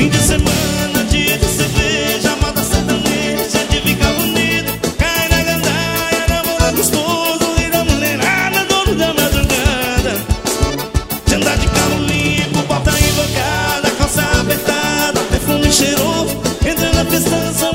Fim de semana, dia de cerveja, moda sertaneja de ficar bonito. Cai na gandaia, namora gostoso e da mulherada, dono da madrugada. De andar de carro limpo, porta invocada, calça apertada, perfume cheiroso. Entra na festança,